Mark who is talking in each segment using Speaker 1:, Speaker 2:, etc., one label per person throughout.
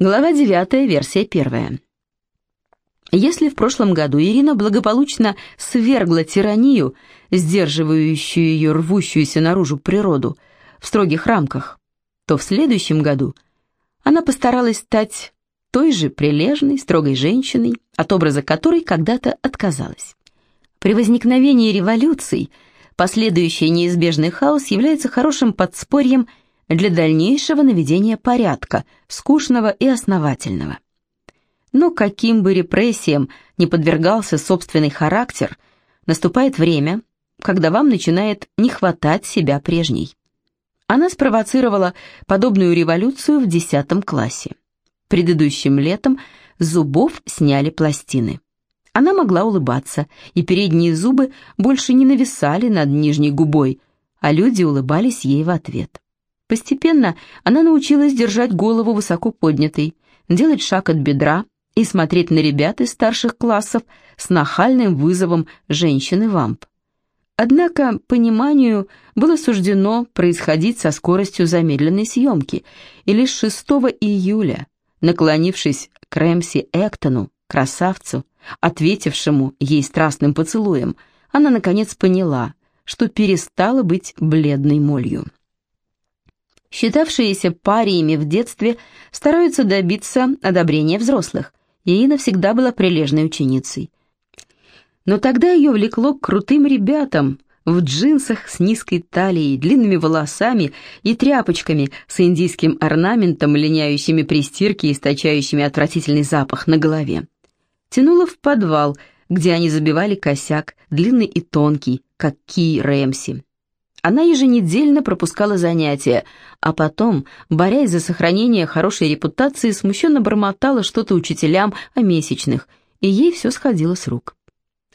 Speaker 1: Глава 9, версия 1. Если в прошлом году Ирина благополучно свергла тиранию, сдерживающую ее рвущуюся наружу природу, в строгих рамках, то в следующем году она постаралась стать той же прилежной, строгой женщиной, от образа которой когда-то отказалась. При возникновении революций последующий неизбежный хаос является хорошим подспорьем для дальнейшего наведения порядка, скучного и основательного. Но каким бы репрессиям не подвергался собственный характер, наступает время, когда вам начинает не хватать себя прежней. Она спровоцировала подобную революцию в 10 классе. Предыдущим летом с зубов сняли пластины. Она могла улыбаться, и передние зубы больше не нависали над нижней губой, а люди улыбались ей в ответ. Постепенно она научилась держать голову высоко поднятой, делать шаг от бедра и смотреть на ребят из старших классов с нахальным вызовом женщины-вамп. Однако пониманию было суждено происходить со скоростью замедленной съемки, и лишь 6 июля, наклонившись к Рэмси Эктону, красавцу, ответившему ей страстным поцелуем, она наконец поняла, что перестала быть бледной молью. Считавшиеся париями в детстве стараются добиться одобрения взрослых, и Ирина всегда была прилежной ученицей. Но тогда ее влекло к крутым ребятам в джинсах с низкой талией, длинными волосами и тряпочками с индийским орнаментом, линяющими при стирке и источающими отвратительный запах на голове. Тянуло в подвал, где они забивали косяк, длинный и тонкий, как Ки Рэмси. Она еженедельно пропускала занятия, а потом, борясь за сохранение хорошей репутации, смущенно бормотала что-то учителям о месячных, и ей все сходило с рук.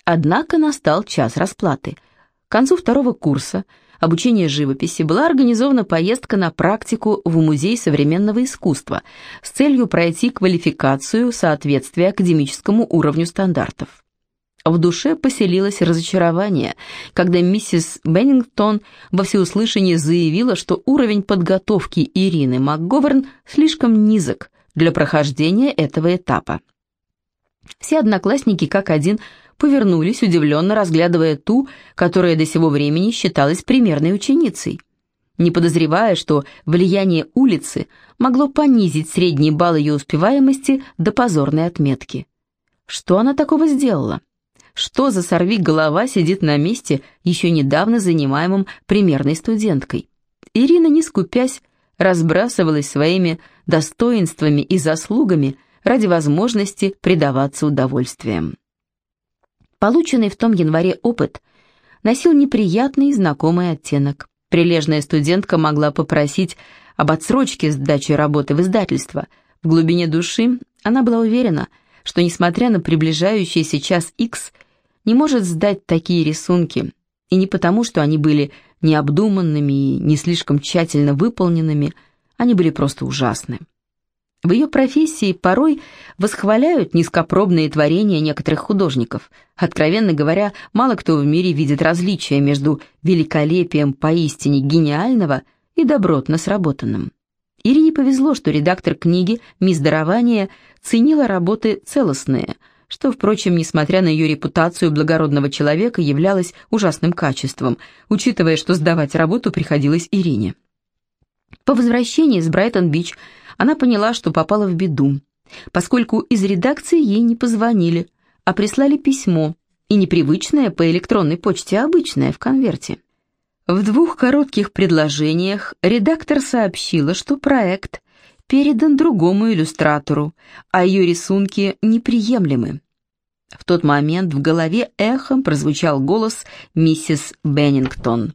Speaker 1: Однако настал час расплаты. К концу второго курса обучения живописи была организована поездка на практику в Музей современного искусства с целью пройти квалификацию соответствия академическому уровню стандартов. В душе поселилось разочарование, когда миссис Беннингтон во всеуслышание заявила, что уровень подготовки Ирины МакГоверн слишком низок для прохождения этого этапа. Все одноклассники как один повернулись, удивленно разглядывая ту, которая до сего времени считалась примерной ученицей. Не подозревая, что влияние улицы могло понизить средний балл ее успеваемости до позорной отметки. Что она такого сделала? Что за сорви голова сидит на месте, еще недавно занимаемом примерной студенткой? Ирина, не скупясь, разбрасывалась своими достоинствами и заслугами ради возможности предаваться удовольствиям. Полученный в том январе опыт носил неприятный и знакомый оттенок. Прилежная студентка могла попросить об отсрочке сдачи работы в издательство. В глубине души она была уверена, что, несмотря на приближающийся час X, не может сдать такие рисунки, и не потому, что они были необдуманными и не слишком тщательно выполненными, они были просто ужасны. В ее профессии порой восхваляют низкопробные творения некоторых художников. Откровенно говоря, мало кто в мире видит различия между великолепием поистине гениального и добротно сработанным. Ирине повезло, что редактор книги «Мисс Дарование» ценила работы целостные – что, впрочем, несмотря на ее репутацию благородного человека, являлось ужасным качеством, учитывая, что сдавать работу приходилось Ирине. По возвращении из Брайтон-Бич она поняла, что попала в беду, поскольку из редакции ей не позвонили, а прислали письмо, и непривычное по электронной почте, а обычное в конверте. В двух коротких предложениях редактор сообщила, что проект передан другому иллюстратору, а ее рисунки неприемлемы. В тот момент в голове эхом прозвучал голос миссис Беннингтон.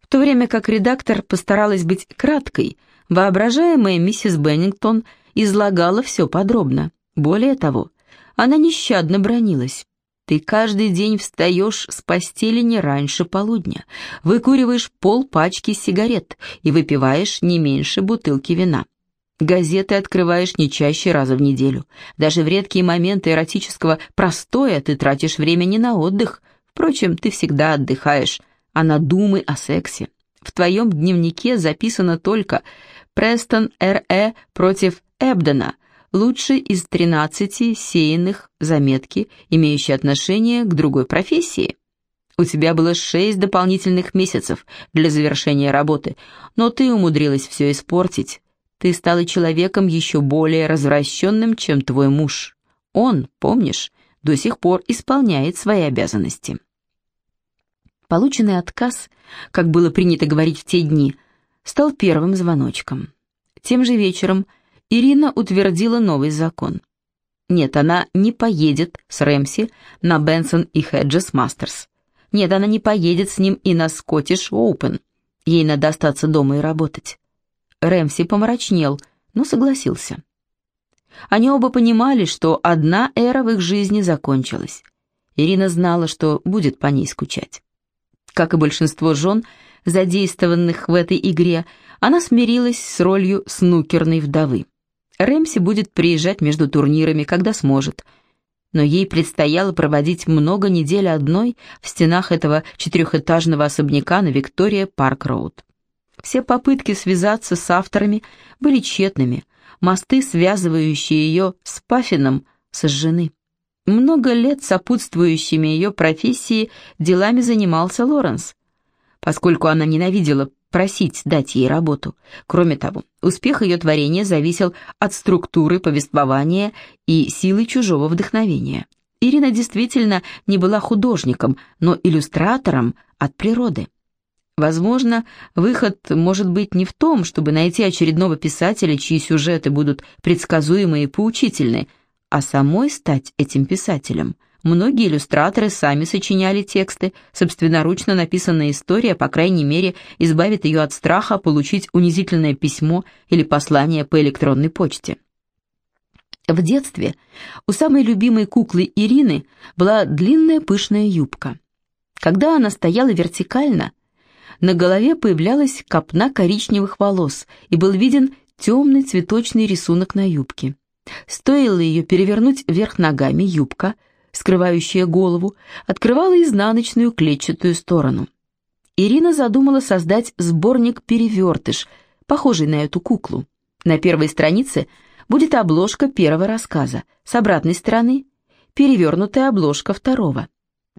Speaker 1: В то время как редактор постаралась быть краткой, воображаемая миссис Беннингтон излагала все подробно. Более того, она нещадно бронилась. Ты каждый день встаешь с постели не раньше полудня, выкуриваешь пол пачки сигарет и выпиваешь не меньше бутылки вина. Газеты открываешь не чаще раза в неделю. Даже в редкие моменты эротического простоя ты тратишь время не на отдых. Впрочем, ты всегда отдыхаешь, а на думы о сексе. В твоем дневнике записано только Престон Р.Э. против Эбдена, лучший из 13 сеянных заметки, имеющие отношение к другой профессии. У тебя было шесть дополнительных месяцев для завершения работы, но ты умудрилась все испортить. Ты стала человеком еще более развращенным, чем твой муж. Он, помнишь, до сих пор исполняет свои обязанности. Полученный отказ, как было принято говорить в те дни, стал первым звоночком. Тем же вечером Ирина утвердила новый закон. Нет, она не поедет с Рэмси на Бенсон и Хеджес Мастерс. Нет, она не поедет с ним и на Скоттиш Оупен. Ей надо остаться дома и работать. Рэмси помрачнел, но согласился. Они оба понимали, что одна эра в их жизни закончилась. Ирина знала, что будет по ней скучать. Как и большинство жен, задействованных в этой игре, она смирилась с ролью снукерной вдовы. Рэмси будет приезжать между турнирами, когда сможет – но ей предстояло проводить много недель одной в стенах этого четырехэтажного особняка на Виктория Парк-Роуд. Все попытки связаться с авторами были тщетными, мосты, связывающие ее с Паффином, сожжены. Много лет сопутствующими ее профессии делами занимался Лоренс. Поскольку она ненавидела просить дать ей работу. Кроме того, успех ее творения зависел от структуры повествования и силы чужого вдохновения. Ирина действительно не была художником, но иллюстратором от природы. Возможно, выход может быть не в том, чтобы найти очередного писателя, чьи сюжеты будут предсказуемы и поучительны, а самой стать этим писателем – Многие иллюстраторы сами сочиняли тексты, собственноручно написанная история, по крайней мере, избавит ее от страха получить унизительное письмо или послание по электронной почте. В детстве у самой любимой куклы Ирины была длинная пышная юбка. Когда она стояла вертикально, на голове появлялась копна коричневых волос и был виден темный цветочный рисунок на юбке. Стоило ее перевернуть вверх ногами, юбка – скрывающая голову, открывала изнаночную клетчатую сторону. Ирина задумала создать сборник-перевертыш, похожий на эту куклу. На первой странице будет обложка первого рассказа, с обратной стороны – перевернутая обложка второго.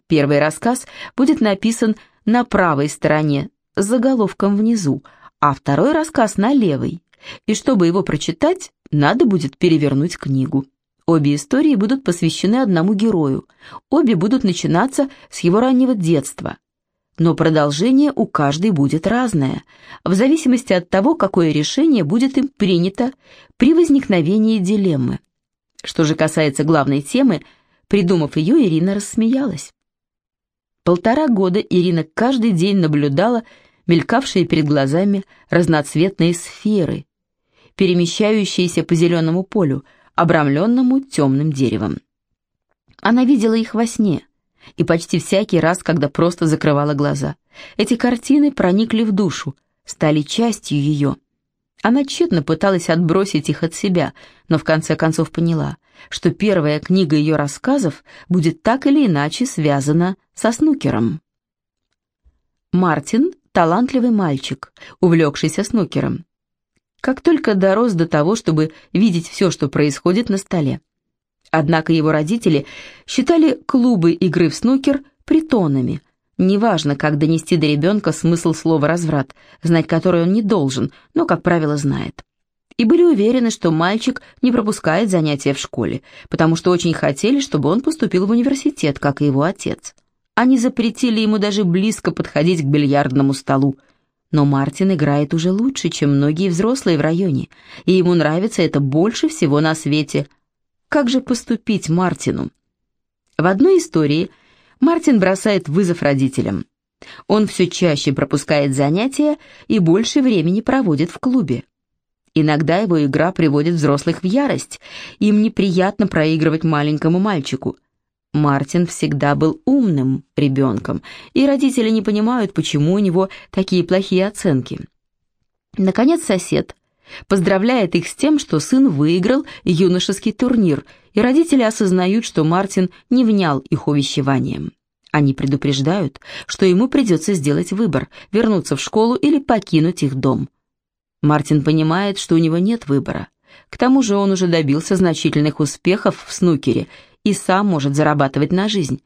Speaker 1: Первый рассказ будет написан на правой стороне, с заголовком внизу, а второй рассказ на левой. И чтобы его прочитать, надо будет перевернуть книгу. Обе истории будут посвящены одному герою, обе будут начинаться с его раннего детства. Но продолжение у каждой будет разное, в зависимости от того, какое решение будет им принято при возникновении дилеммы. Что же касается главной темы, придумав ее, Ирина рассмеялась. Полтора года Ирина каждый день наблюдала мелькавшие перед глазами разноцветные сферы, перемещающиеся по зеленому полю, обрамленному темным деревом. Она видела их во сне, и почти всякий раз, когда просто закрывала глаза. Эти картины проникли в душу, стали частью ее. Она тщетно пыталась отбросить их от себя, но в конце концов поняла, что первая книга ее рассказов будет так или иначе связана со снукером. Мартин – талантливый мальчик, увлекшийся снукером как только дорос до того, чтобы видеть все, что происходит на столе. Однако его родители считали клубы игры в снукер притонами. Неважно, как донести до ребенка смысл слова «разврат», знать который он не должен, но, как правило, знает. И были уверены, что мальчик не пропускает занятия в школе, потому что очень хотели, чтобы он поступил в университет, как и его отец. Они запретили ему даже близко подходить к бильярдному столу – но Мартин играет уже лучше, чем многие взрослые в районе, и ему нравится это больше всего на свете. Как же поступить Мартину? В одной истории Мартин бросает вызов родителям. Он все чаще пропускает занятия и больше времени проводит в клубе. Иногда его игра приводит взрослых в ярость. Им неприятно проигрывать маленькому мальчику. Мартин всегда был умным ребенком, и родители не понимают, почему у него такие плохие оценки. Наконец сосед поздравляет их с тем, что сын выиграл юношеский турнир, и родители осознают, что Мартин не внял их увещеванием. Они предупреждают, что ему придется сделать выбор – вернуться в школу или покинуть их дом. Мартин понимает, что у него нет выбора. К тому же он уже добился значительных успехов в снукере и сам может зарабатывать на жизнь.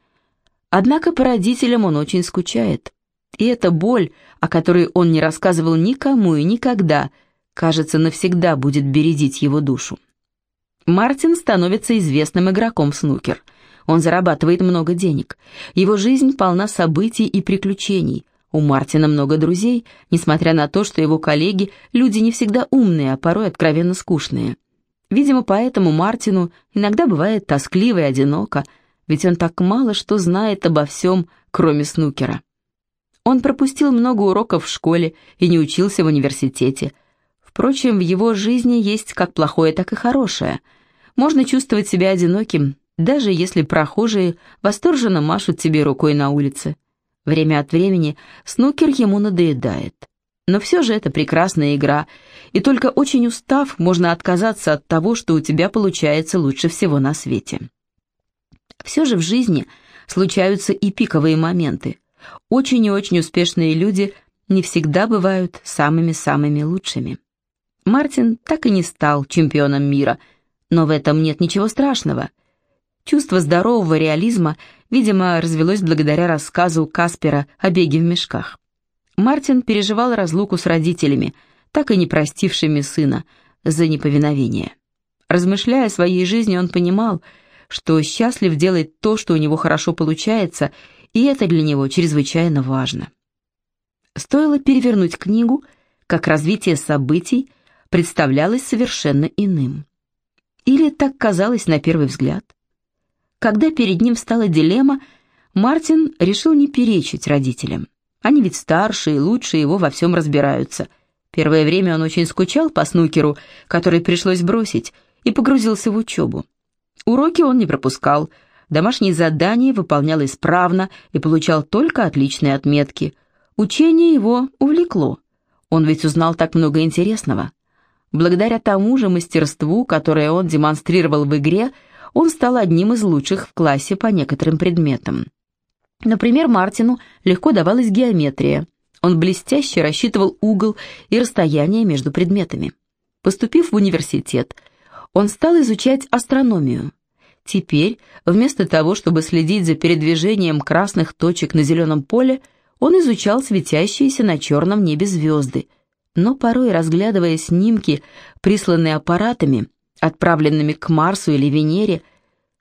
Speaker 1: Однако по родителям он очень скучает. И эта боль, о которой он не рассказывал никому и никогда, кажется, навсегда будет бередить его душу. Мартин становится известным игроком в снукер. Он зарабатывает много денег. Его жизнь полна событий и приключений. У Мартина много друзей, несмотря на то, что его коллеги – люди не всегда умные, а порой откровенно скучные. Видимо, поэтому Мартину иногда бывает тоскливо и одиноко, ведь он так мало что знает обо всем, кроме снукера. Он пропустил много уроков в школе и не учился в университете. Впрочем, в его жизни есть как плохое, так и хорошее. Можно чувствовать себя одиноким, даже если прохожие восторженно машут тебе рукой на улице. Время от времени снукер ему надоедает. Но все же это прекрасная игра, и только очень устав, можно отказаться от того, что у тебя получается лучше всего на свете. Все же в жизни случаются и пиковые моменты. Очень и очень успешные люди не всегда бывают самыми-самыми лучшими. Мартин так и не стал чемпионом мира, но в этом нет ничего страшного. Чувство здорового реализма, видимо, развелось благодаря рассказу Каспера о беге в мешках. Мартин переживал разлуку с родителями, так и не простившими сына за неповиновение. Размышляя о своей жизни, он понимал, что счастлив делать то, что у него хорошо получается, и это для него чрезвычайно важно. Стоило перевернуть книгу, как развитие событий представлялось совершенно иным. Или так казалось на первый взгляд. Когда перед ним стала дилемма, Мартин решил не перечить родителям. Они ведь старше и лучше его во всем разбираются. Первое время он очень скучал по снукеру, который пришлось бросить, и погрузился в учебу. Уроки он не пропускал – Домашние задания выполнял исправно и получал только отличные отметки. Учение его увлекло. Он ведь узнал так много интересного. Благодаря тому же мастерству, которое он демонстрировал в игре, он стал одним из лучших в классе по некоторым предметам. Например, Мартину легко давалась геометрия. Он блестяще рассчитывал угол и расстояние между предметами. Поступив в университет, он стал изучать астрономию. Теперь, вместо того, чтобы следить за передвижением красных точек на зеленом поле, он изучал светящиеся на черном небе звезды, но порой, разглядывая снимки, присланные аппаратами, отправленными к Марсу или Венере,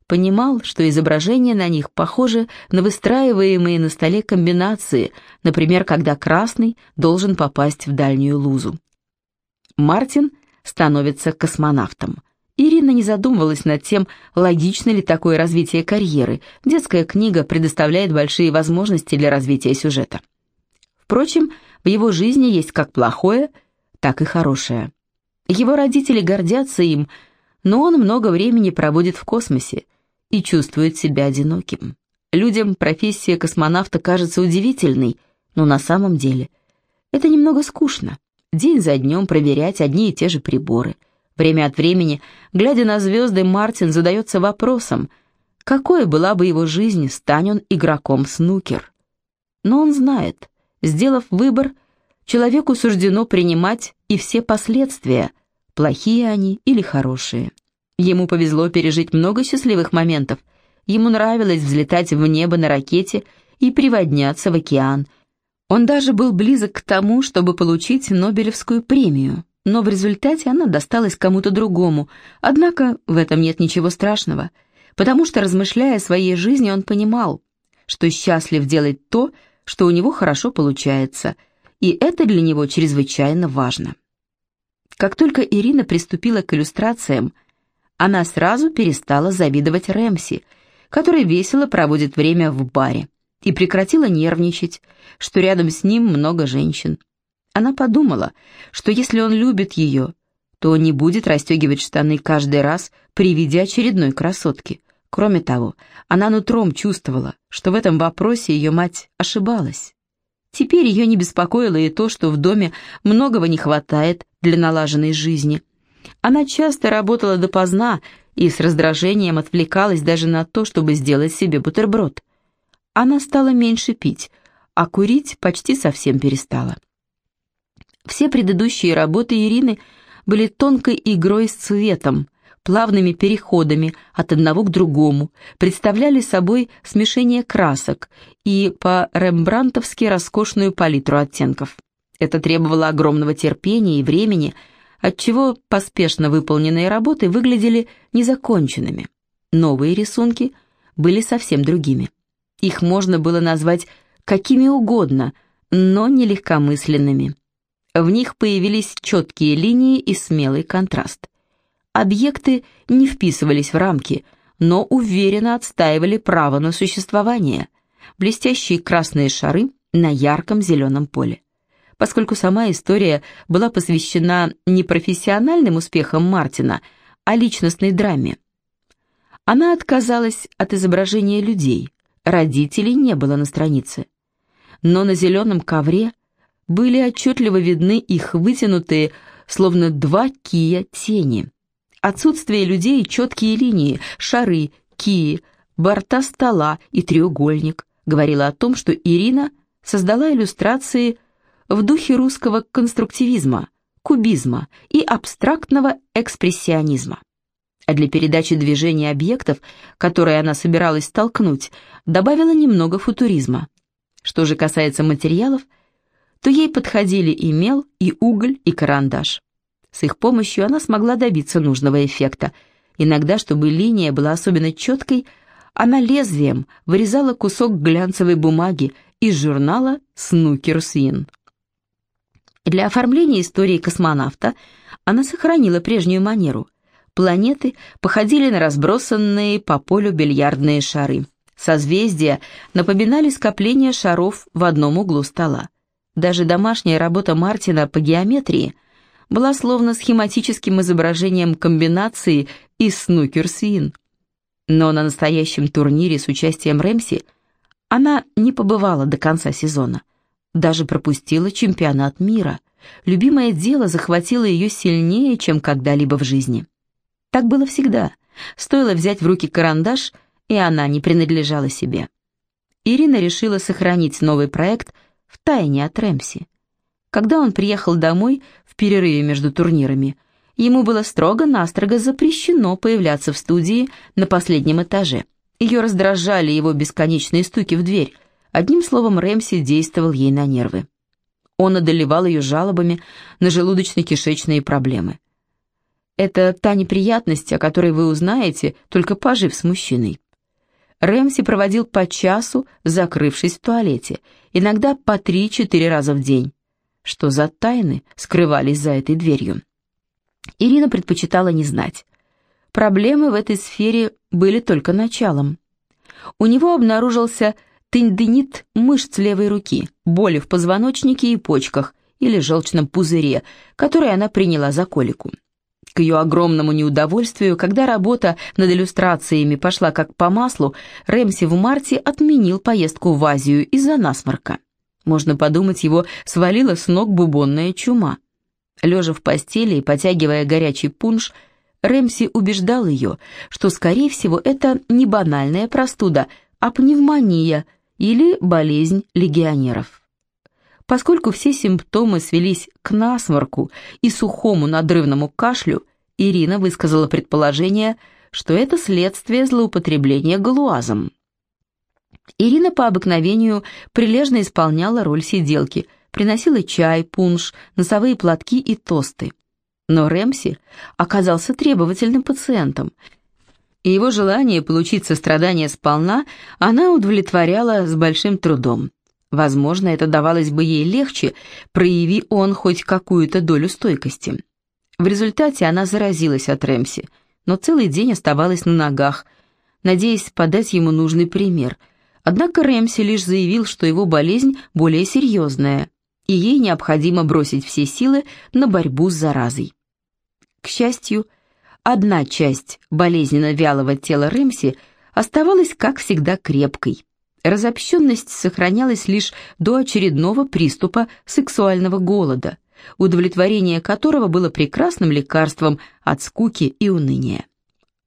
Speaker 1: понимал, что изображения на них похожи на выстраиваемые на столе комбинации, например, когда красный должен попасть в дальнюю лузу. Мартин становится космонавтом. Ирина не задумывалась над тем, логично ли такое развитие карьеры. Детская книга предоставляет большие возможности для развития сюжета. Впрочем, в его жизни есть как плохое, так и хорошее. Его родители гордятся им, но он много времени проводит в космосе и чувствует себя одиноким. Людям профессия космонавта кажется удивительной, но на самом деле это немного скучно. День за днем проверять одни и те же приборы – Время от времени, глядя на звезды, Мартин задается вопросом, какой была бы его жизнь, стань он игроком снукер. Но он знает, сделав выбор, человеку суждено принимать и все последствия, плохие они или хорошие. Ему повезло пережить много счастливых моментов. Ему нравилось взлетать в небо на ракете и приводняться в океан. Он даже был близок к тому, чтобы получить Нобелевскую премию но в результате она досталась кому-то другому. Однако в этом нет ничего страшного, потому что, размышляя о своей жизни, он понимал, что счастлив делать то, что у него хорошо получается, и это для него чрезвычайно важно. Как только Ирина приступила к иллюстрациям, она сразу перестала завидовать Рэмси, который весело проводит время в баре, и прекратила нервничать, что рядом с ним много женщин. Она подумала, что если он любит ее, то не будет расстегивать штаны каждый раз при виде очередной красотки. Кроме того, она нутром чувствовала, что в этом вопросе ее мать ошибалась. Теперь ее не беспокоило и то, что в доме многого не хватает для налаженной жизни. Она часто работала допоздна и с раздражением отвлекалась даже на то, чтобы сделать себе бутерброд. Она стала меньше пить, а курить почти совсем перестала. Все предыдущие работы Ирины были тонкой игрой с цветом, плавными переходами от одного к другому, представляли собой смешение красок и по-рембрантовски роскошную палитру оттенков. Это требовало огромного терпения и времени, отчего поспешно выполненные работы выглядели незаконченными. Новые рисунки были совсем другими. Их можно было назвать какими угодно, но не легкомысленными. В них появились четкие линии и смелый контраст. Объекты не вписывались в рамки, но уверенно отстаивали право на существование. Блестящие красные шары на ярком зеленом поле. Поскольку сама история была посвящена не профессиональным успехам Мартина, а личностной драме. Она отказалась от изображения людей, родителей не было на странице. Но на зеленом ковре были отчетливо видны их вытянутые, словно два кия, тени. Отсутствие людей четкие линии, шары, кии, борта стола и треугольник говорило о том, что Ирина создала иллюстрации в духе русского конструктивизма, кубизма и абстрактного экспрессионизма. А для передачи движения объектов, которые она собиралась толкнуть, добавила немного футуризма. Что же касается материалов, то ей подходили и мел, и уголь, и карандаш. С их помощью она смогла добиться нужного эффекта. Иногда, чтобы линия была особенно четкой, она лезвием вырезала кусок глянцевой бумаги из журнала «Снукер Свин». Для оформления истории космонавта она сохранила прежнюю манеру. Планеты походили на разбросанные по полю бильярдные шары. Созвездия напоминали скопление шаров в одном углу стола. Даже домашняя работа Мартина по геометрии была словно схематическим изображением комбинации из снукер-свин. Но на настоящем турнире с участием Рэмси она не побывала до конца сезона. Даже пропустила чемпионат мира. Любимое дело захватило ее сильнее, чем когда-либо в жизни. Так было всегда. Стоило взять в руки карандаш, и она не принадлежала себе. Ирина решила сохранить новый проект – в тайне от Рэмси. Когда он приехал домой перерыве между турнирами, ему было строго-настрого запрещено появляться в студии на последнем этаже. Ее раздражали его бесконечные стуки в дверь. Одним словом, Рэмси действовал ей на нервы. Он одолевал ее жалобами на желудочно-кишечные проблемы. Это та неприятность, о которой вы узнаете, только пожив с мужчиной. Рэмси проводил по часу, закрывшись в туалете, иногда по три-четыре раза в день. Что за тайны скрывались за этой дверью? Ирина предпочитала не знать. Проблемы в этой сфере были только началом. У него обнаружился тендинит мышц левой руки, боли в позвоночнике и почках или желчном пузыре, который она приняла за колику. К ее огромному неудовольствию, когда работа над иллюстрациями пошла как по маслу, Рэмси в марте отменил поездку в Азию из-за насморка. Можно подумать, его свалила с ног бубонная чума. Лежа в постели и потягивая горячий пунш, Рэмси убеждал ее, что, скорее всего, это не банальная простуда, а пневмония или болезнь легионеров. Поскольку все симптомы свелись к насморку и сухому надрывному кашлю, Ирина высказала предположение, что это следствие злоупотребления галуазом. Ирина по обыкновению прилежно исполняла роль сиделки, приносила чай, пунш, носовые платки и тосты. Но Рэмси оказался требовательным пациентом, и его желание получить сострадание сполна она удовлетворяла с большим трудом. Возможно, это давалось бы ей легче, прояви он хоть какую-то долю стойкости. В результате она заразилась от Рэмси, но целый день оставалась на ногах, надеясь подать ему нужный пример. Однако Рэмси лишь заявил, что его болезнь более серьезная, и ей необходимо бросить все силы на борьбу с заразой. К счастью, одна часть болезненно вялого тела Рэмси оставалась, как всегда, крепкой. Разобщенность сохранялась лишь до очередного приступа сексуального голода, удовлетворение которого было прекрасным лекарством от скуки и уныния.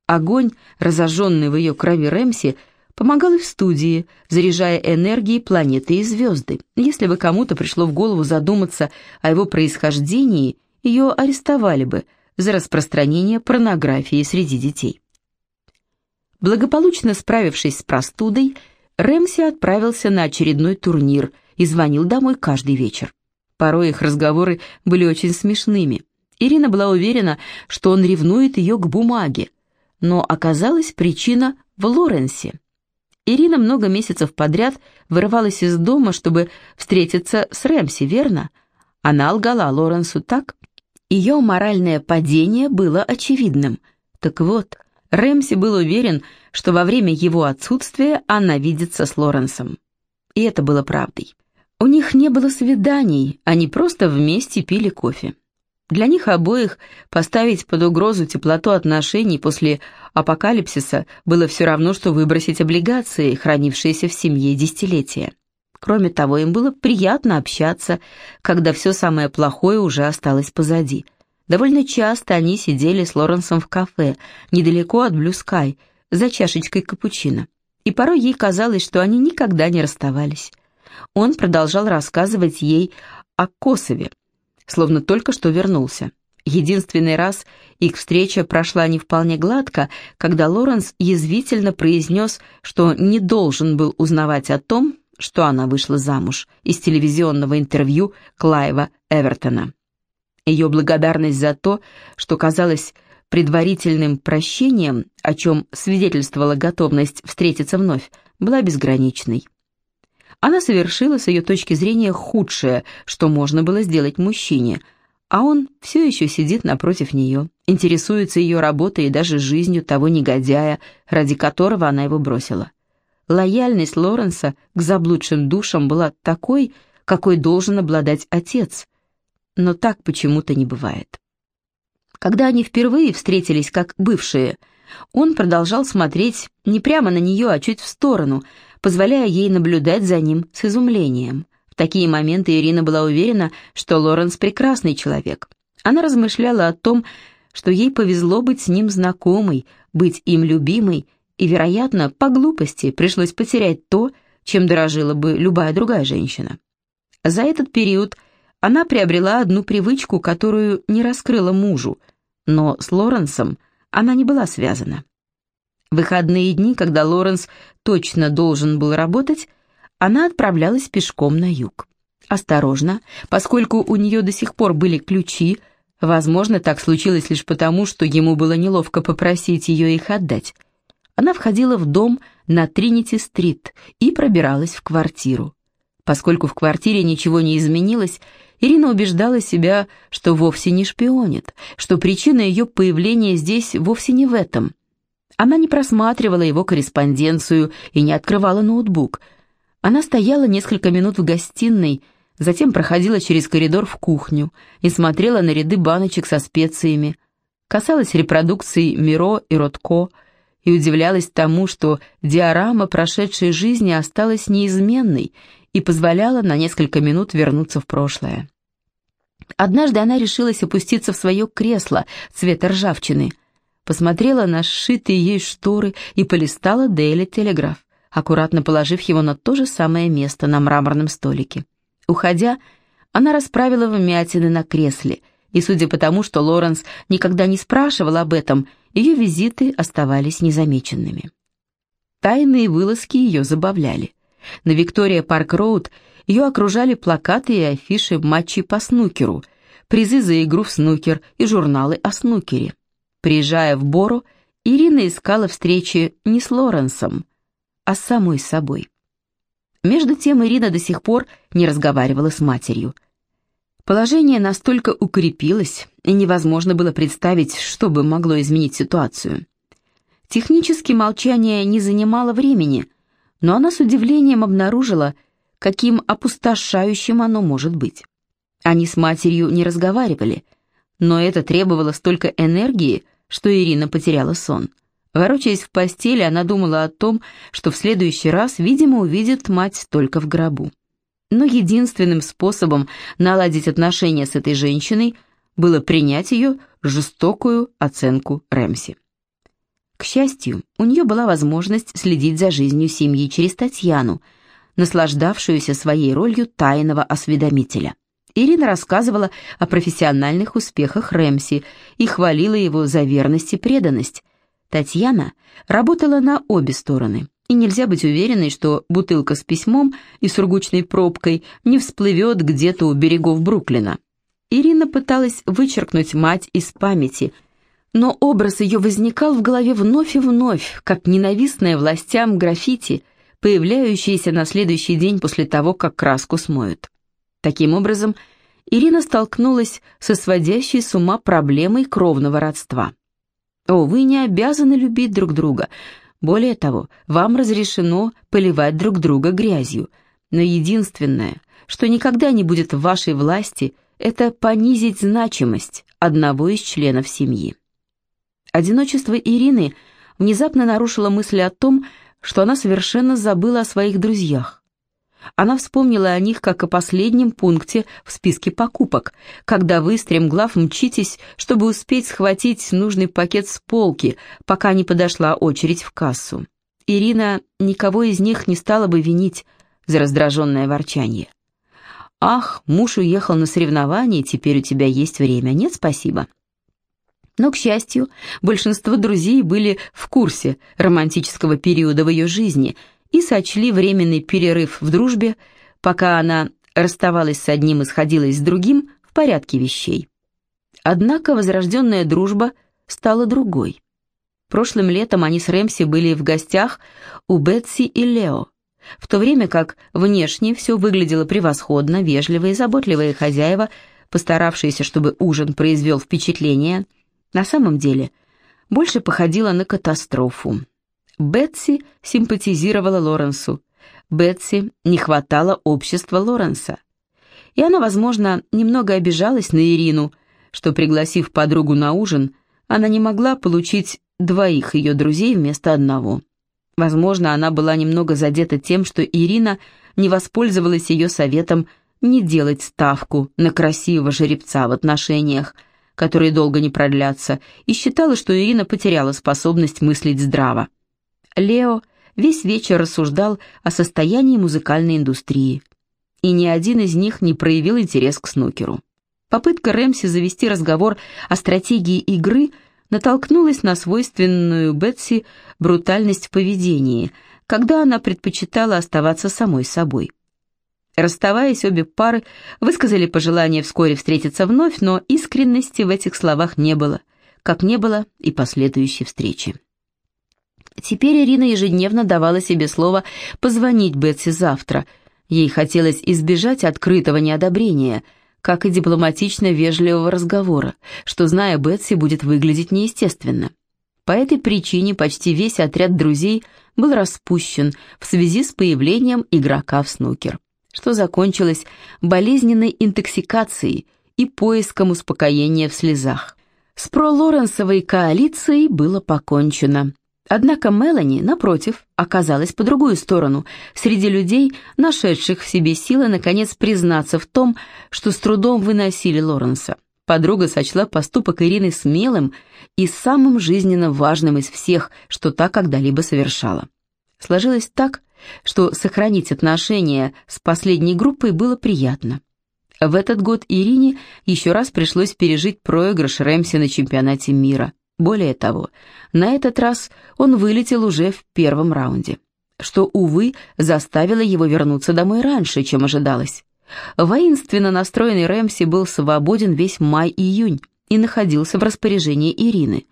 Speaker 1: Огонь, разожженный в ее крови Рэмси, Помогал и в студии, заряжая энергией планеты и звезды. Если бы кому-то пришло в голову задуматься о его происхождении, ее арестовали бы за распространение порнографии среди детей. Благополучно справившись с простудой, Рэмси отправился на очередной турнир и звонил домой каждый вечер. Порой их разговоры были очень смешными. Ирина была уверена, что он ревнует ее к бумаге, но оказалась причина в Лоренсе. Ирина много месяцев подряд вырывалась из дома, чтобы встретиться с Рэмси, верно? Она лгала Лоренсу так. Ее моральное падение было очевидным. Так вот, Рэмси был уверен, что во время его отсутствия она видится с Лоренсом. И это было правдой. У них не было свиданий, они просто вместе пили кофе. Для них обоих поставить под угрозу теплоту отношений после апокалипсиса было все равно, что выбросить облигации, хранившиеся в семье десятилетия. Кроме того, им было приятно общаться, когда все самое плохое уже осталось позади. Довольно часто они сидели с Лоренсом в кафе, недалеко от Блю Скай, за чашечкой капучино. И порой ей казалось, что они никогда не расставались. Он продолжал рассказывать ей о Косове, словно только что вернулся. Единственный раз их встреча прошла не вполне гладко, когда Лоренс язвительно произнес, что не должен был узнавать о том, что она вышла замуж, из телевизионного интервью Клайва Эвертона. Ее благодарность за то, что казалось предварительным прощением, о чем свидетельствовала готовность встретиться вновь, была безграничной. Она совершила с ее точки зрения худшее, что можно было сделать мужчине, а он все еще сидит напротив нее, интересуется ее работой и даже жизнью того негодяя, ради которого она его бросила. Лояльность Лоренса к заблудшим душам была такой, какой должен обладать отец, но так почему-то не бывает. Когда они впервые встретились как бывшие, он продолжал смотреть не прямо на нее, а чуть в сторону – позволяя ей наблюдать за ним с изумлением. В такие моменты Ирина была уверена, что Лоренс прекрасный человек. Она размышляла о том, что ей повезло быть с ним знакомой, быть им любимой, и, вероятно, по глупости пришлось потерять то, чем дорожила бы любая другая женщина. За этот период она приобрела одну привычку, которую не раскрыла мужу, но с Лоренсом она не была связана. Выходные дни, когда Лоренс точно должен был работать, она отправлялась пешком на юг. Осторожно, поскольку у нее до сих пор были ключи, возможно, так случилось лишь потому, что ему было неловко попросить ее их отдать. Она входила в дом на Тринити-стрит и пробиралась в квартиру. Поскольку в квартире ничего не изменилось, Ирина убеждала себя, что вовсе не шпионит, что причина ее появления здесь вовсе не в этом. Она не просматривала его корреспонденцию и не открывала ноутбук. Она стояла несколько минут в гостиной, затем проходила через коридор в кухню и смотрела на ряды баночек со специями, касалась репродукций Миро и Ротко и удивлялась тому, что диорама прошедшей жизни осталась неизменной и позволяла на несколько минут вернуться в прошлое. Однажды она решилась опуститься в свое кресло цвета ржавчины – посмотрела на сшитые ей шторы и полистала Дейли Телеграф, аккуратно положив его на то же самое место на мраморном столике. Уходя, она расправила вмятины на кресле, и судя по тому, что Лоренс никогда не спрашивал об этом, ее визиты оставались незамеченными. Тайные вылазки ее забавляли. На Виктория Парк Роуд ее окружали плакаты и афиши матчей по снукеру, призы за игру в снукер и журналы о снукере. Приезжая в Бору, Ирина искала встречи не с Лоренсом, а с самой собой. Между тем Ирина до сих пор не разговаривала с матерью. Положение настолько укрепилось, и невозможно было представить, что бы могло изменить ситуацию. Технически молчание не занимало времени, но она с удивлением обнаружила, каким опустошающим оно может быть. Они с матерью не разговаривали, но это требовало столько энергии, что Ирина потеряла сон. Ворочаясь в постели, она думала о том, что в следующий раз, видимо, увидит мать только в гробу. Но единственным способом наладить отношения с этой женщиной было принять ее жестокую оценку Рэмси. К счастью, у нее была возможность следить за жизнью семьи через Татьяну, наслаждавшуюся своей ролью тайного осведомителя. Ирина рассказывала о профессиональных успехах Рэмси и хвалила его за верность и преданность. Татьяна работала на обе стороны, и нельзя быть уверенной, что бутылка с письмом и сургучной пробкой не всплывет где-то у берегов Бруклина. Ирина пыталась вычеркнуть мать из памяти – но образ ее возникал в голове вновь и вновь, как ненавистное властям граффити, появляющееся на следующий день после того, как краску смоют. Таким образом, Ирина столкнулась со сводящей с ума проблемой кровного родства. О, вы не обязаны любить друг друга. Более того, вам разрешено поливать друг друга грязью. Но единственное, что никогда не будет в вашей власти, это понизить значимость одного из членов семьи. Одиночество Ирины внезапно нарушило мысль о том, что она совершенно забыла о своих друзьях. Она вспомнила о них как о последнем пункте в списке покупок, когда вы, стремглав, мчитесь, чтобы успеть схватить нужный пакет с полки, пока не подошла очередь в кассу. Ирина никого из них не стала бы винить за раздраженное ворчание. «Ах, муж уехал на соревнования, теперь у тебя есть время. Нет, спасибо». Но, к счастью, большинство друзей были в курсе романтического периода в ее жизни и сочли временный перерыв в дружбе, пока она расставалась с одним и сходилась с другим, в порядке вещей. Однако возрожденная дружба стала другой. Прошлым летом они с Рэмси были в гостях у Бетси и Лео, в то время как внешне все выглядело превосходно, вежливые и заботливые хозяева, постаравшиеся, чтобы ужин произвел впечатление – на самом деле больше походила на катастрофу. Бетси симпатизировала Лоренсу. Бетси не хватало общества Лоренса. И она, возможно, немного обижалась на Ирину, что, пригласив подругу на ужин, она не могла получить двоих ее друзей вместо одного. Возможно, она была немного задета тем, что Ирина не воспользовалась ее советом не делать ставку на красивого жеребца в отношениях, которые долго не продлятся, и считала, что Ирина потеряла способность мыслить здраво. Лео весь вечер рассуждал о состоянии музыкальной индустрии, и ни один из них не проявил интерес к снукеру. Попытка Рэмси завести разговор о стратегии игры натолкнулась на свойственную Бетси брутальность в поведении, когда она предпочитала оставаться самой собой. Расставаясь, обе пары высказали пожелание вскоре встретиться вновь, но искренности в этих словах не было, как не было и последующей встречи. Теперь Ирина ежедневно давала себе слово позвонить Бетси завтра. Ей хотелось избежать открытого неодобрения, как и дипломатично вежливого разговора, что, зная Бетси, будет выглядеть неестественно. По этой причине почти весь отряд друзей был распущен в связи с появлением игрока в снукер что закончилось болезненной интоксикацией и поиском успокоения в слезах. С пролоренсовой коалицией было покончено. Однако Мелани, напротив, оказалась по другую сторону, среди людей, нашедших в себе силы наконец признаться в том, что с трудом выносили Лоренса. Подруга сочла поступок Ирины смелым и самым жизненно важным из всех, что та когда-либо совершала. Сложилось так, что сохранить отношения с последней группой было приятно. В этот год Ирине еще раз пришлось пережить проигрыш Рэмси на чемпионате мира. Более того, на этот раз он вылетел уже в первом раунде, что, увы, заставило его вернуться домой раньше, чем ожидалось. Воинственно настроенный Рэмси был свободен весь май-июнь и находился в распоряжении Ирины.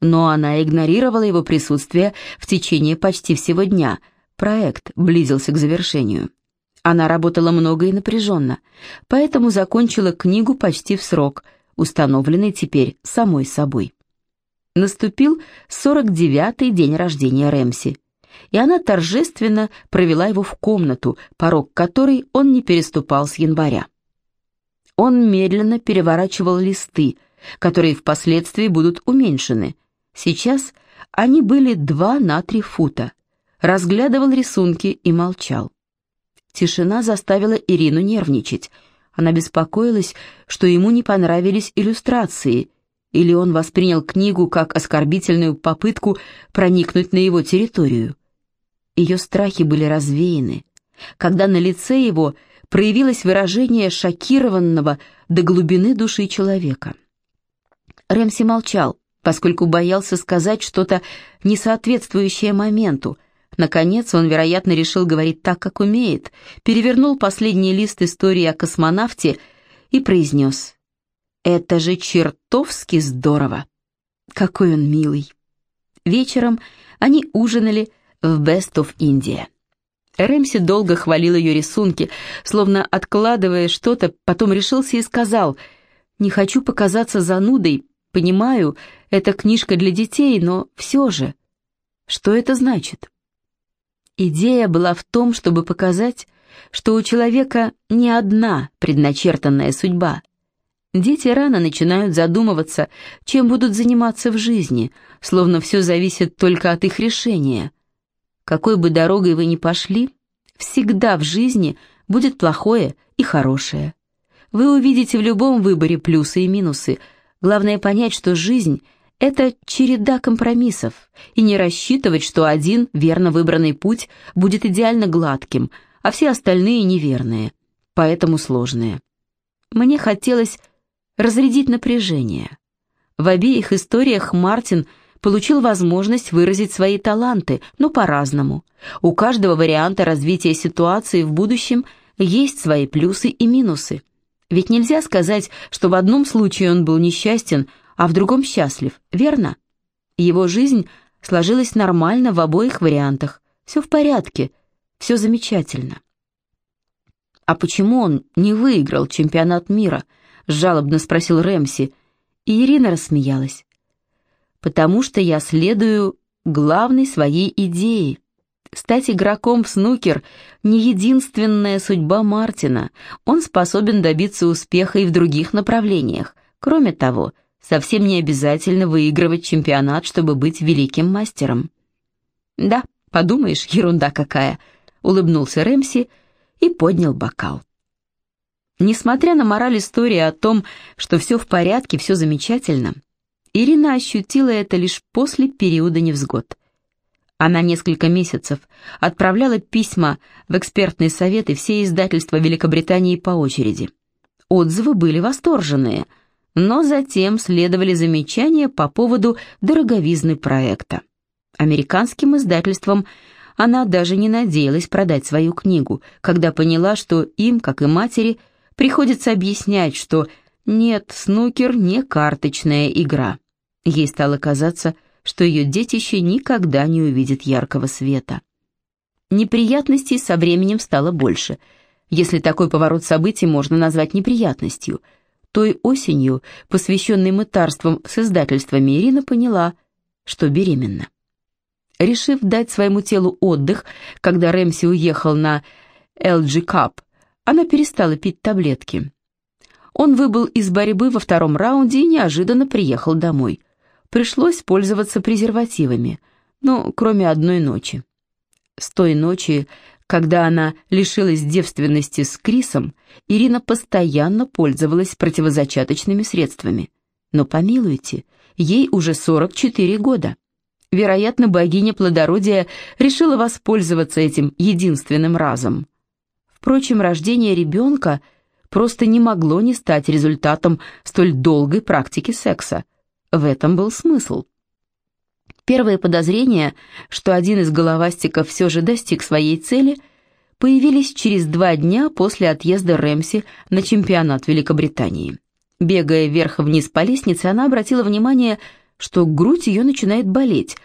Speaker 1: Но она игнорировала его присутствие в течение почти всего дня – Проект близился к завершению. Она работала много и напряженно, поэтому закончила книгу почти в срок, установленный теперь самой собой. Наступил 49-й день рождения Рэмси, и она торжественно провела его в комнату, порог которой он не переступал с января. Он медленно переворачивал листы, которые впоследствии будут уменьшены. Сейчас они были 2 на 3 фута, разглядывал рисунки и молчал. Тишина заставила Ирину нервничать. Она беспокоилась, что ему не понравились иллюстрации, Или он воспринял книгу как оскорбительную попытку проникнуть на его территорию? Ее страхи были развеяны, когда на лице его проявилось выражение шокированного до глубины души человека. Рэмси молчал, поскольку боялся сказать что-то несоответствующее моменту. Наконец он, вероятно, решил говорить так, как умеет, перевернул последний лист истории о космонавте и произнес «Это же чертовски здорово! Какой он милый!» Вечером они ужинали в Best of India. Рэмси долго хвалил ее рисунки, словно откладывая что-то, потом решился и сказал, «Не хочу показаться занудой, понимаю, это книжка для детей, но все же, что это значит?» Идея была в том, чтобы показать, что у человека не одна предначертанная судьба. Дети рано начинают задумываться, чем будут заниматься в жизни, словно все зависит только от их решения. Какой бы дорогой вы ни пошли, всегда в жизни будет плохое и хорошее. Вы увидите в любом выборе плюсы и минусы. Главное понять, что жизнь – это череда компромиссов, и не рассчитывать, что один верно выбранный путь будет идеально гладким, а все остальные неверные, поэтому сложные. Мне хотелось разрядить напряжение. В обеих историях Мартин – получил возможность выразить свои таланты, но по-разному. У каждого варианта развития ситуации в будущем есть свои плюсы и минусы. Ведь нельзя сказать, что в одном случае он был несчастен, а в другом счастлив, верно? Его жизнь сложилась нормально в обоих вариантах. Все в порядке, все замечательно. «А почему он не выиграл чемпионат мира?» — жалобно спросил Рэмси, и Ирина рассмеялась потому что я следую главной своей идее. Стать игроком в снукер – не единственная судьба Мартина. Он способен добиться успеха и в других направлениях. Кроме того, совсем не обязательно выигрывать чемпионат, чтобы быть великим мастером. «Да, подумаешь, ерунда какая», — улыбнулся Рэмси и поднял бокал. Несмотря на мораль истории о том, что все в порядке, все замечательно, Ирина ощутила это лишь после периода невзгод. Она несколько месяцев отправляла письма в экспертные советы все издательства Великобритании по очереди. Отзывы были восторженные, но затем следовали замечания по поводу дороговизны проекта. Американским издательствам она даже не надеялась продать свою книгу, когда поняла, что им, как и матери, приходится объяснять, что нет, снукер не карточная игра. Ей стало казаться, что ее детище никогда не увидит яркого света. Неприятностей со временем стало больше, если такой поворот событий можно назвать неприятностью. Той осенью, посвященной мытарствам с издательствами, Ирина поняла, что беременна. Решив дать своему телу отдых, когда Рэмси уехал на LG Cup, она перестала пить таблетки. Он выбыл из борьбы во втором раунде и неожиданно приехал домой пришлось пользоваться презервативами, ну, кроме одной ночи. С той ночи, когда она лишилась девственности с Крисом, Ирина постоянно пользовалась противозачаточными средствами. Но помилуйте, ей уже 44 года. Вероятно, богиня плодородия решила воспользоваться этим единственным разом. Впрочем, рождение ребенка просто не могло не стать результатом столь долгой практики секса – в этом был смысл. Первые подозрения, что один из головастиков все же достиг своей цели, появились через два дня после отъезда Рэмси на чемпионат Великобритании. Бегая вверх-вниз по лестнице, она обратила внимание, что грудь ее начинает болеть,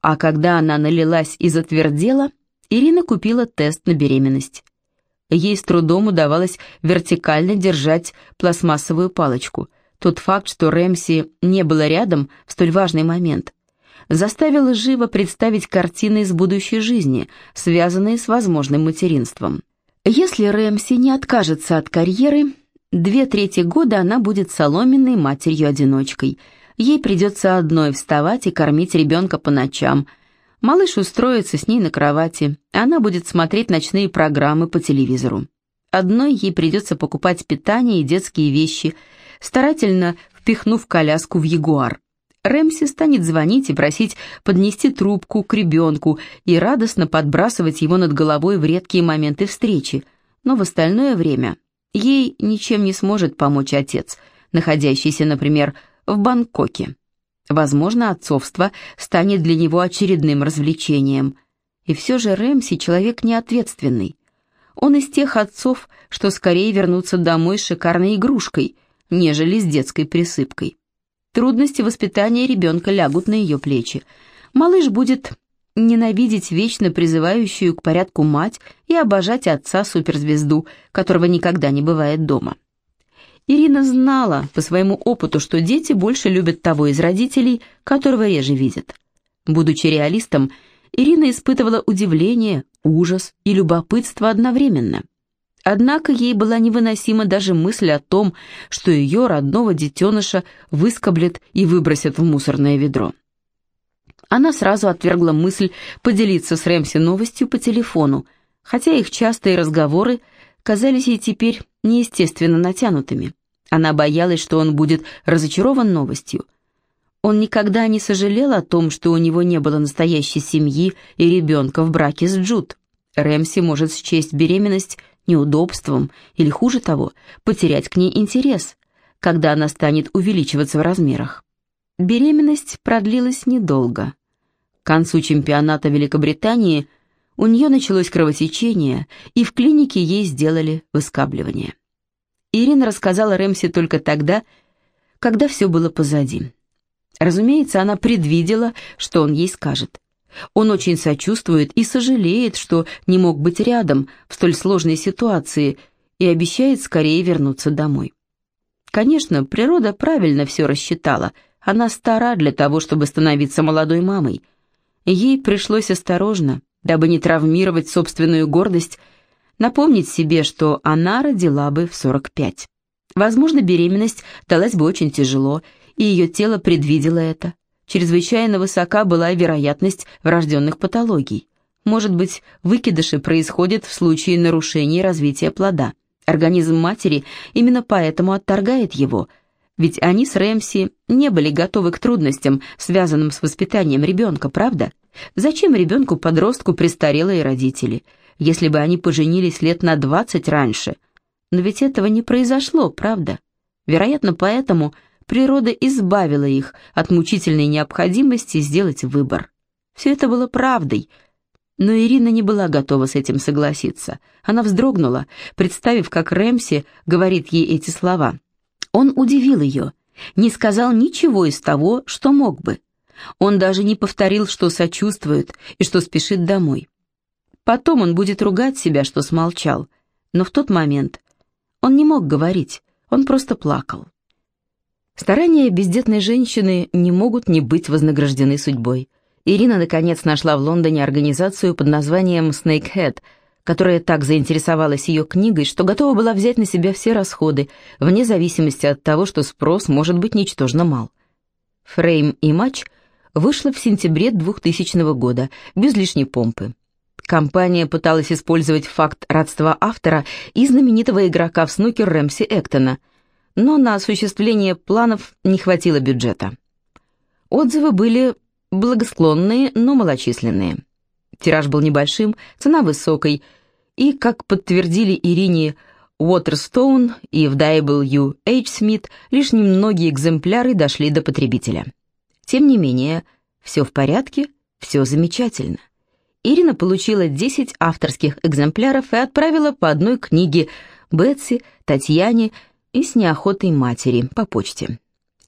Speaker 1: а когда она налилась и затвердела, Ирина купила тест на беременность. Ей с трудом удавалось вертикально держать пластмассовую палочку – тот факт, что Рэмси не было рядом в столь важный момент, заставил живо представить картины из будущей жизни, связанные с возможным материнством. Если Рэмси не откажется от карьеры, две трети года она будет соломенной матерью-одиночкой. Ей придется одной вставать и кормить ребенка по ночам. Малыш устроится с ней на кровати, она будет смотреть ночные программы по телевизору. Одной ей придется покупать питание и детские вещи – старательно впихнув коляску в ягуар. Рэмси станет звонить и просить поднести трубку к ребенку и радостно подбрасывать его над головой в редкие моменты встречи, но в остальное время ей ничем не сможет помочь отец, находящийся, например, в Бангкоке. Возможно, отцовство станет для него очередным развлечением. И все же Рэмси человек неответственный. Он из тех отцов, что скорее вернутся домой с шикарной игрушкой, нежели с детской присыпкой. Трудности воспитания ребенка лягут на ее плечи. Малыш будет ненавидеть вечно призывающую к порядку мать и обожать отца-суперзвезду, которого никогда не бывает дома. Ирина знала по своему опыту, что дети больше любят того из родителей, которого реже видят. Будучи реалистом, Ирина испытывала удивление, ужас и любопытство одновременно. Однако ей была невыносима даже мысль о том, что ее родного детеныша выскоблят и выбросят в мусорное ведро. Она сразу отвергла мысль поделиться с Рэмси новостью по телефону, хотя их частые разговоры казались ей теперь неестественно натянутыми. Она боялась, что он будет разочарован новостью. Он никогда не сожалел о том, что у него не было настоящей семьи и ребенка в браке с Джуд. Рэмси может счесть беременность неудобством или, хуже того, потерять к ней интерес, когда она станет увеличиваться в размерах. Беременность продлилась недолго. К концу чемпионата Великобритании у нее началось кровотечение, и в клинике ей сделали выскабливание. Ирина рассказала Рэмси только тогда, когда все было позади. Разумеется, она предвидела, что он ей скажет. Он очень сочувствует и сожалеет, что не мог быть рядом в столь сложной ситуации и обещает скорее вернуться домой. Конечно, природа правильно все рассчитала. Она стара для того, чтобы становиться молодой мамой. Ей пришлось осторожно, дабы не травмировать собственную гордость, напомнить себе, что она родила бы в 45. Возможно, беременность далась бы очень тяжело, и ее тело предвидело это. Чрезвычайно высока была вероятность врожденных патологий. Может быть, выкидыши происходят в случае нарушения развития плода. Организм матери именно поэтому отторгает его, ведь они с Рэмси не были готовы к трудностям, связанным с воспитанием ребенка, правда? Зачем ребенку-подростку престарелые родители – если бы они поженились лет на двадцать раньше. Но ведь этого не произошло, правда? Вероятно, поэтому природа избавила их от мучительной необходимости сделать выбор. Все это было правдой, но Ирина не была готова с этим согласиться. Она вздрогнула, представив, как Рэмси говорит ей эти слова. Он удивил ее, не сказал ничего из того, что мог бы. Он даже не повторил, что сочувствует и что спешит домой. Потом он будет ругать себя, что смолчал. Но в тот момент он не мог говорить, он просто плакал. Старания бездетной женщины не могут не быть вознаграждены судьбой. Ирина наконец нашла в Лондоне организацию под названием Snakehead, которая так заинтересовалась ее книгой, что готова была взять на себя все расходы, вне зависимости от того, что спрос может быть ничтожно мал. «Фрейм и матч» вышла в сентябре 2000 года, без лишней помпы. Компания пыталась использовать факт родства автора и знаменитого игрока в снукер Рэмси Эктона, но на осуществление планов не хватило бюджета. Отзывы были благосклонные, но малочисленные. Тираж был небольшим, цена высокой, и, как подтвердили Ирине Уотерстоун и в W. H. Смит, лишь немногие экземпляры дошли до потребителя. Тем не менее, все в порядке, все замечательно. Ирина получила 10 авторских экземпляров и отправила по одной книге Бетси, Татьяне и с неохотой матери по почте.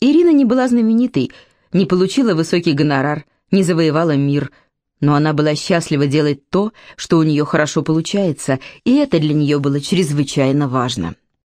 Speaker 1: Ирина не была знаменитой, не получила высокий гонорар, не завоевала мир, но она была счастлива делать то, что у нее хорошо получается, и это для нее было чрезвычайно важно.